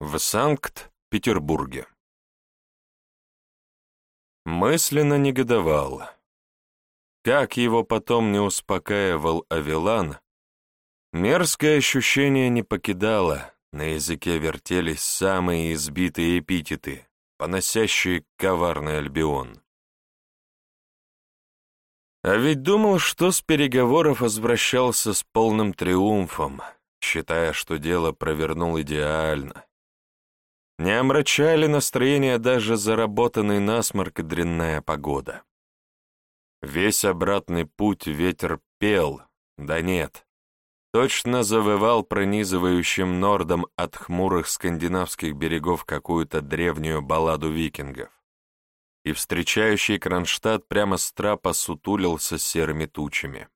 в Санкт-Петербурге. Мысленно негодовал. Как его потом не успокаивал Авилан, мерзкое ощущение не покидало, на языке вертелись самые избитые эпитеты, поносящие коварный Альбион. А ведь думал, что с переговоров возвращался с полным триумфом, считая, что дело провернул идеально. Не омрачали настроение даже заработанный насморк и дрянная погода. Весь обратный путь ветер пел, да нет, точно завывал пронизывающим нордом от хмурых скандинавских берегов какую-то древнюю балладу викингов. И встречающий Кронштадт прямо с трапа сутулился серыми тучами.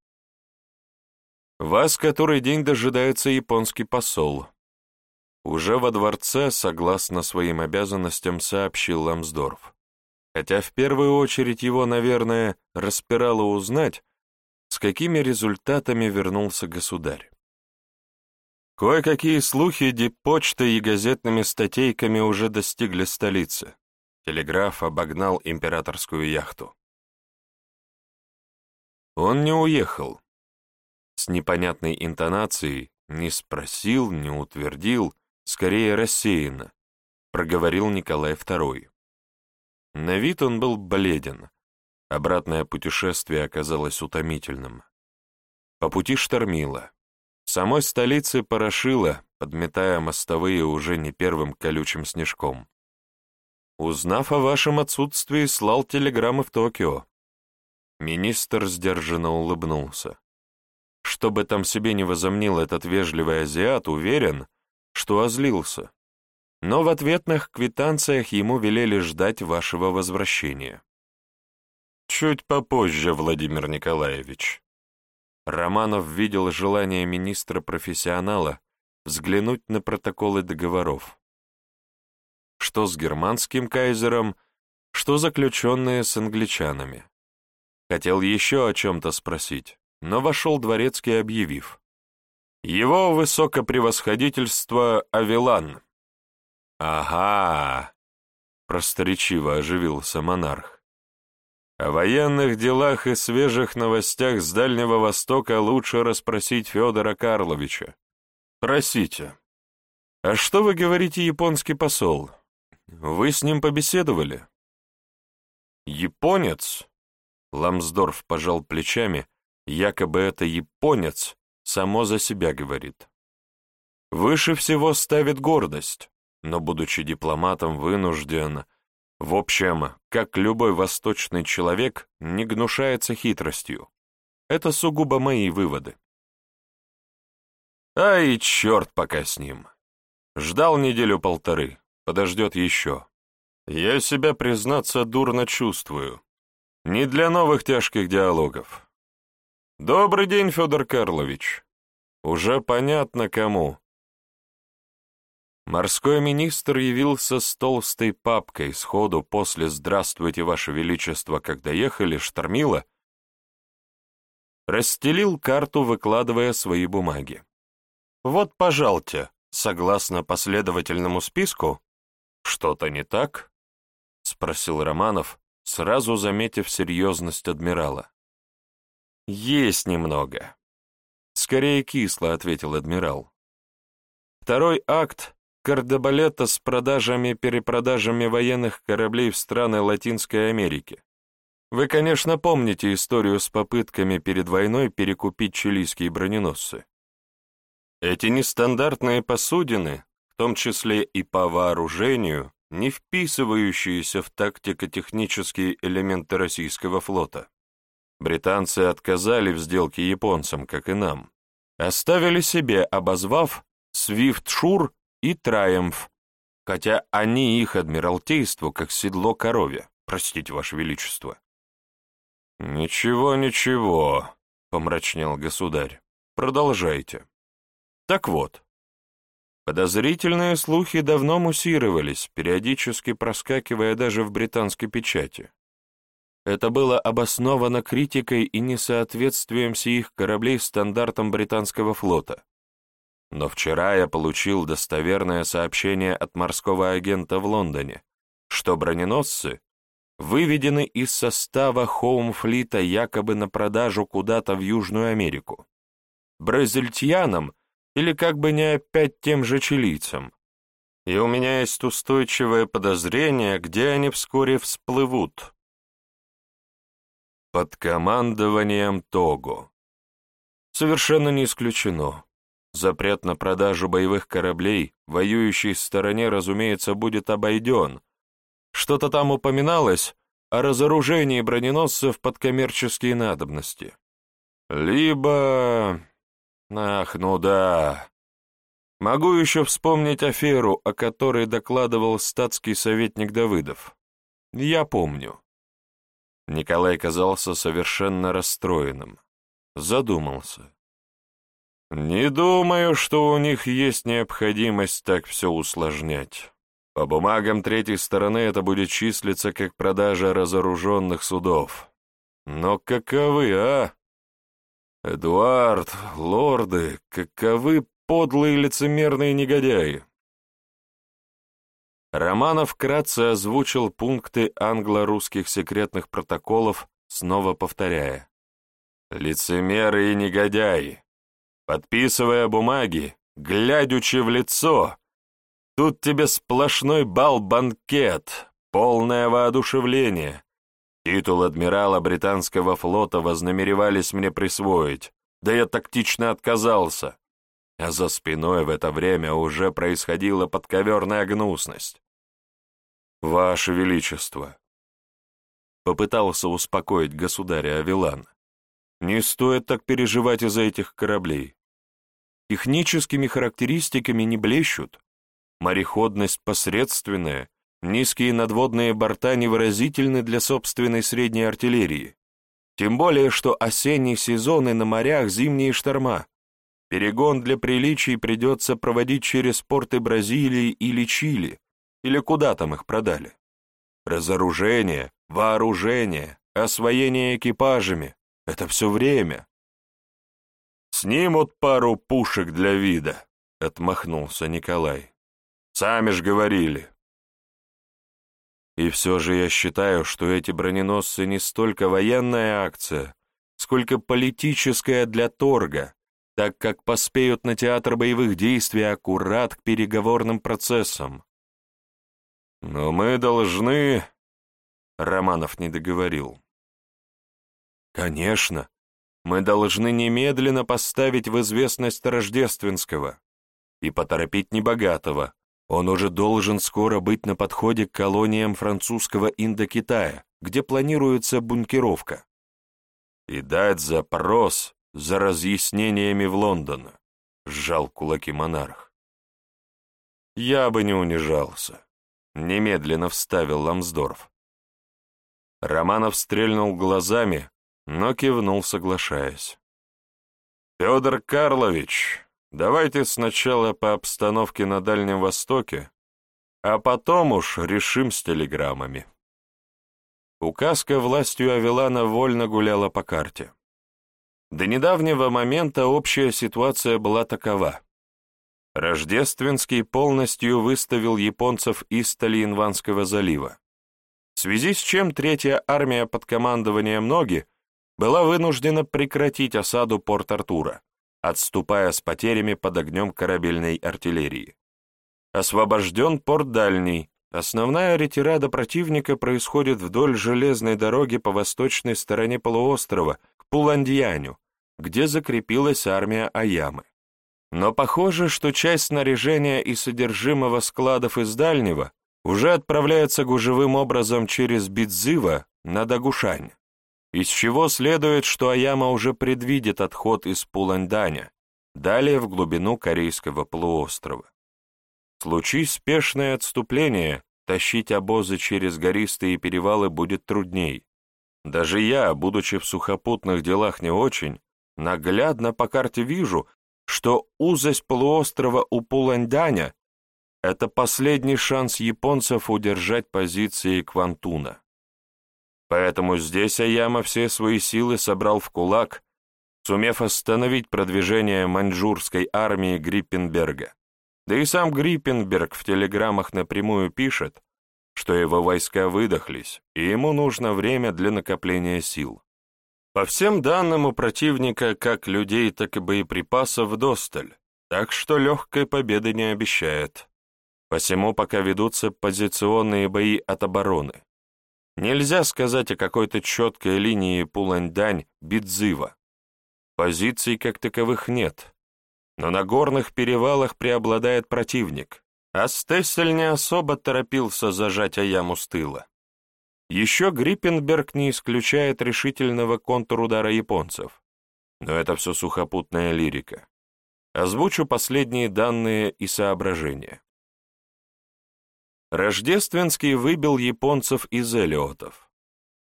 Вас который день дожидается японский посол. Уже во дворце, согласно своим обязанностям, сообщил Ламсдорф хотя в первую очередь его, наверное, распирало узнать, с какими результатами вернулся государь. Кое-какие слухи диппочтой и газетными статейками уже достигли столицы. Телеграф обогнал императорскую яхту. Он не уехал. С непонятной интонацией не спросил, не утвердил, скорее рассеянно, проговорил Николай II. На вид он был бледен. Обратное путешествие оказалось утомительным. По пути штормило. Самой столице порошило, подметая мостовые уже не первым колючим снежком. Узнав о вашем отсутствии, слал телеграммы в Токио. Министр сдержанно улыбнулся. Что бы там себе не возомнил этот вежливый азиат, уверен, что озлился но в ответных квитанциях ему велели ждать вашего возвращения. Чуть попозже, Владимир Николаевич. Романов видел желание министра-профессионала взглянуть на протоколы договоров. Что с германским кайзером, что заключенные с англичанами. Хотел еще о чем-то спросить, но вошел дворецкий, объявив. Его высокопревосходительство Авилан, «Ага!» — просторечиво оживился монарх. «О военных делах и свежих новостях с Дальнего Востока лучше расспросить Федора Карловича. Просите. А что вы говорите, японский посол? Вы с ним побеседовали?» «Японец?» — Ламсдорф пожал плечами, якобы это японец, само за себя говорит. «Выше всего ставит гордость» но, будучи дипломатом, вынужден, в общем, как любой восточный человек, не гнушается хитростью. Это сугубо мои выводы. Ай, черт пока с ним. Ждал неделю-полторы, подождет еще. Я себя, признаться, дурно чувствую. Не для новых тяжких диалогов. Добрый день, Федор Карлович. Уже понятно, кому. Морской министр явился с толстой папкой сходу после «Здравствуйте, Ваше Величество», когда ехали, штормило, расстелил карту, выкладывая свои бумаги. «Вот, пожалуйте, согласно последовательному списку, что-то не так?» — спросил Романов, сразу заметив серьезность адмирала. «Есть немного». «Скорее кисло», — ответил адмирал. Второй акт кардебалета с продажами-перепродажами военных кораблей в страны Латинской Америки. Вы, конечно, помните историю с попытками перед войной перекупить чилийские броненосцы. Эти нестандартные посудины, в том числе и по вооружению, не вписывающиеся в тактико-технические элементы российского флота. Британцы отказали в сделке японцам, как и нам. Оставили себе, обозвав Свифт-Шур и Траемф, хотя они их адмиралтейству, как седло корове, простите, Ваше Величество. «Ничего, ничего», — помрачнел государь. «Продолжайте». Так вот, подозрительные слухи давно муссировались, периодически проскакивая даже в британской печати. Это было обосновано критикой и несоответствием сих кораблей стандартам британского флота. Но вчера я получил достоверное сообщение от морского агента в Лондоне, что броненосцы выведены из состава Хоумфлита якобы на продажу куда-то в Южную Америку. Бразильтянам или как бы не опять тем же чилийцам. И у меня есть устойчивое подозрение, где они вскоре всплывут. Под командованием Того. Совершенно не исключено. Запрет на продажу боевых кораблей воюющей стороне, разумеется, будет обойден, что-то там упоминалось о разоружении броненосцев под коммерческие надобности. Либо... Ах, ну да. Могу еще вспомнить аферу, о которой докладывал статский советник Давыдов. Я помню. Николай казался совершенно расстроенным. Задумался. Не думаю, что у них есть необходимость так все усложнять. По бумагам третьей стороны это будет числиться как продажа разоруженных судов. Но каковы, а? Эдуард, лорды, каковы подлые лицемерные негодяи? Романов вкратце озвучил пункты англо-русских секретных протоколов, снова повторяя. «Лицемеры и негодяи, подписывая бумаги, глядячи в лицо, Тут тебе сплошной бал-банкет, полное воодушевление. Титул адмирала британского флота вознамеревались мне присвоить, да я тактично отказался. А за спиной в это время уже происходила подковерная гнусность. «Ваше Величество!» Попытался успокоить государя Авилан. «Не стоит так переживать из-за этих кораблей. Техническими характеристиками не блещут, Мореходность посредственная, низкие надводные борта невыразительны для собственной средней артиллерии. Тем более, что осенний сезон и на морях зимние шторма. Перегон для приличий придется проводить через порты Бразилии или Чили, или куда там их продали. Разоружение, вооружение, освоение экипажами — это все время. «Снимут пару пушек для вида», — отмахнулся Николай. Сами ж говорили. И все же я считаю, что эти броненосцы не столько военная акция, сколько политическая для торга, так как поспеют на театр боевых действий аккурат к переговорным процессам. Но мы должны... Романов не договорил. Конечно, мы должны немедленно поставить в известность Рождественского и поторопить Небогатого, он уже должен скоро быть на подходе к колониям французского Индокитая, где планируется бункеровка. И дать запрос за разъяснениями в Лондон, сжал кулаки монарх. Я бы не унижался, немедленно вставил Ламсдорф. Романов стрельнул глазами, но кивнул, соглашаясь. «Федор Карлович, Давайте сначала по обстановке на Дальнем Востоке, а потом уж решим с телеграммами. Указка властью Авилана вольно гуляла по карте. До недавнего момента общая ситуация была такова. Рождественский полностью выставил японцев из Талиенванского залива, в связи с чем Третья армия под командованием Ноги была вынуждена прекратить осаду Порт-Артура отступая с потерями под огнем корабельной артиллерии. Освобожден порт Дальний. Основная ретирада противника происходит вдоль железной дороги по восточной стороне полуострова, к Пуландьяню, где закрепилась армия Аямы. Но похоже, что часть снаряжения и содержимого складов из Дальнего уже отправляется гужевым образом через Бидзыва на Дагушань из чего следует, что Аяма уже предвидит отход из Пуланданя, далее в глубину Корейского полуострова. Случись спешное отступление, тащить обозы через гористые перевалы будет трудней. Даже я, будучи в сухопутных делах не очень, наглядно по карте вижу, что узость полуострова у Пуланданя — это последний шанс японцев удержать позиции Квантуна. Поэтому здесь Аяма все свои силы собрал в кулак сумев остановить продвижение маньчжурской армии Гриппенберга. Да и сам Гриппенберг в телеграммах напрямую пишет, что его войска выдохлись, и ему нужно время для накопления сил. По всем данным у противника как людей, так и боеприпасов досталь, так что легкой победы не обещает. Посему пока ведутся позиционные бои от обороны. Нельзя сказать о какой-то четкой линии Пуланьдань-Бидзыва. Позиций как таковых нет, но на горных перевалах преобладает противник, а Стессель не особо торопился зажать Аяму с тыла. Еще Гриппенберг не исключает решительного контрудара японцев, но это все сухопутная лирика. Озвучу последние данные и соображения. Рождественский выбил японцев из Элиотов.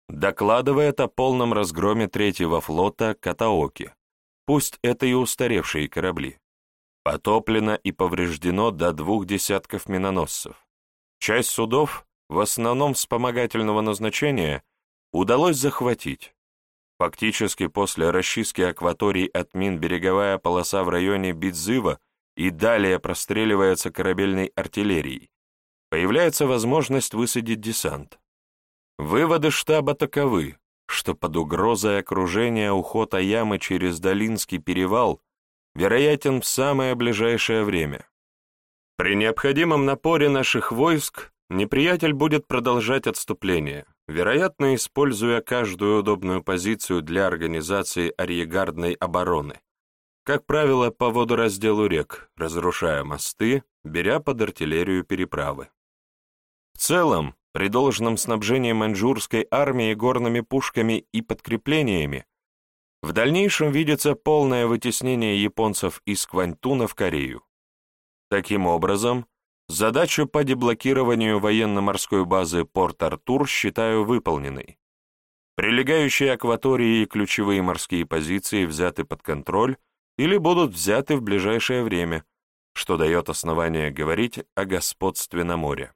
Докладывает о полном разгроме третьего флота Катаоки, пусть это и устаревшие корабли. Потоплено и повреждено до двух десятков миноносцев. Часть судов, в основном вспомогательного назначения, удалось захватить. Фактически после расчистки акваторий от мин береговая полоса в районе Бидзыва и далее простреливается корабельной артиллерией. Появляется возможность высадить десант. Выводы штаба таковы что под угрозой окружения уход Аямы через Долинский перевал вероятен в самое ближайшее время. При необходимом напоре наших войск неприятель будет продолжать отступление, вероятно, используя каждую удобную позицию для организации арьегардной обороны, как правило, по водоразделу рек, разрушая мосты, беря под артиллерию переправы. В целом, при должном снабжении маньчжурской армии горными пушками и подкреплениями в дальнейшем видится полное вытеснение японцев из Квантуна в Корею. Таким образом, задачу по деблокированию военно-морской базы Порт-Артур считаю выполненной. Прилегающие акватории и ключевые морские позиции взяты под контроль или будут взяты в ближайшее время, что дает основание говорить о господстве на море.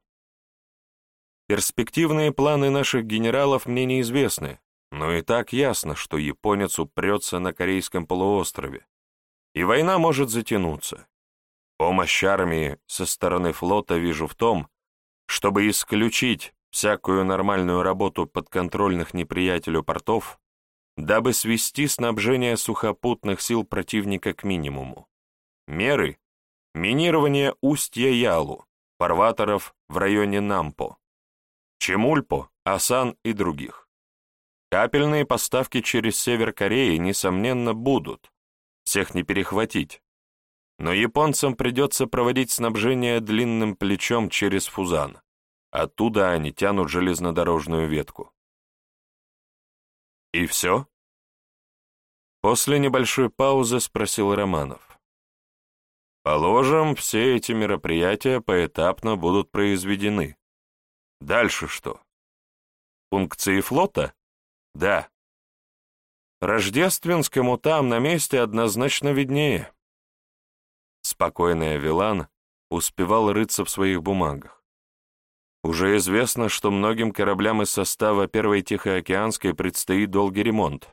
Перспективные планы наших генералов мне неизвестны, но и так ясно, что японец упрется на Корейском полуострове, и война может затянуться. Помощь армии со стороны флота вижу в том, чтобы исключить всякую нормальную работу подконтрольных неприятелю портов, дабы свести снабжение сухопутных сил противника к минимуму. Меры — минирование устья Ялу, фарватеров в районе Нампо, Чемульпо, Асан и других. Капельные поставки через север Кореи, несомненно, будут. Всех не перехватить. Но японцам придется проводить снабжение длинным плечом через Фузан. Оттуда они тянут железнодорожную ветку. И все? После небольшой паузы спросил Романов. Положим, все эти мероприятия поэтапно будут произведены. Дальше что? Функции флота? Да. Рождественскому там на месте однозначно виднее. Спокойный Авилан успевал рыться в своих бумагах. Уже известно, что многим кораблям из состава Первой Тихоокеанской предстоит долгий ремонт.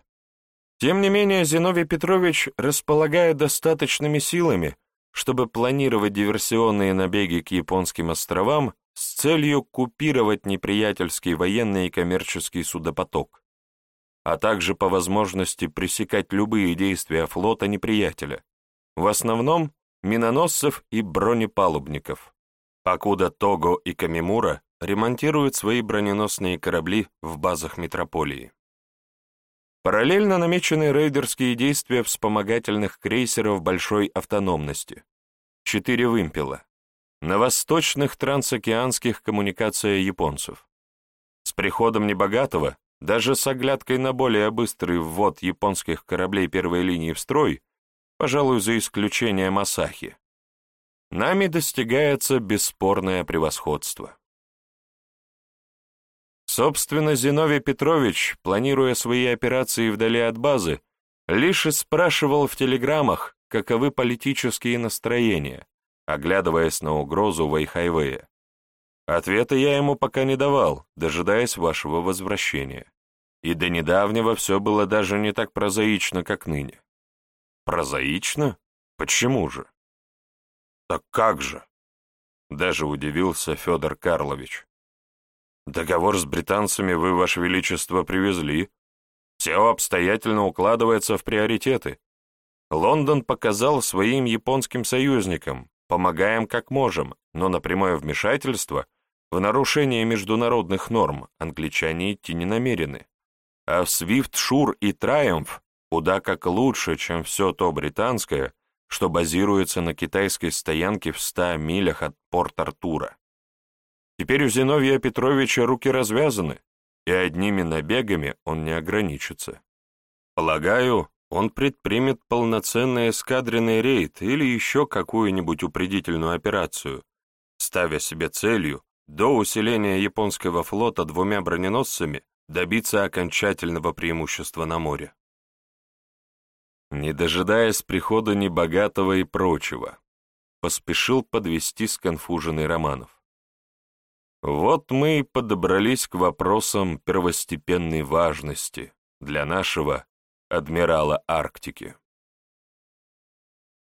Тем не менее, Зиновий Петрович располагает достаточными силами, чтобы планировать диверсионные набеги к японским островам с целью купировать неприятельский военный и коммерческий судопоток, а также по возможности пресекать любые действия флота неприятеля, в основном миноносцев и бронепалубников, покуда Того и Камимура ремонтируют свои броненосные корабли в базах метрополии. Параллельно намечены рейдерские действия вспомогательных крейсеров большой автономности. Четыре вымпела, на восточных трансокеанских коммуникациях японцев. С приходом Небогатого, даже с оглядкой на более быстрый ввод японских кораблей первой линии в строй, пожалуй, за исключением Асахи, нами достигается бесспорное превосходство. Собственно, Зиновий Петрович, планируя свои операции вдали от базы, лишь и спрашивал в телеграммах, каковы политические настроения, оглядываясь на угрозу Вайхайвея. Ответа я ему пока не давал, дожидаясь вашего возвращения. И до недавнего все было даже не так прозаично, как ныне. Прозаично? Почему же? Так как же? Даже удивился Федор Карлович. Договор с британцами вы, Ваше Величество, привезли. Все обстоятельно укладывается в приоритеты. Лондон показал своим японским союзникам, помогаем как можем, но на прямое вмешательство в нарушение международных норм англичане идти не намерены. А в Свифт, Шур и Триумф куда как лучше, чем все то британское, что базируется на китайской стоянке в ста милях от Порт-Артура. Теперь у Зиновия Петровича руки развязаны, и одними набегами он не ограничится. Полагаю, он предпримет полноценный эскадренный рейд или еще какую-нибудь упредительную операцию, ставя себе целью до усиления японского флота двумя броненосцами добиться окончательного преимущества на море. Не дожидаясь прихода небогатого и прочего, поспешил подвести сконфуженный Романов. Вот мы и подобрались к вопросам первостепенной важности для нашего адмирала Арктики.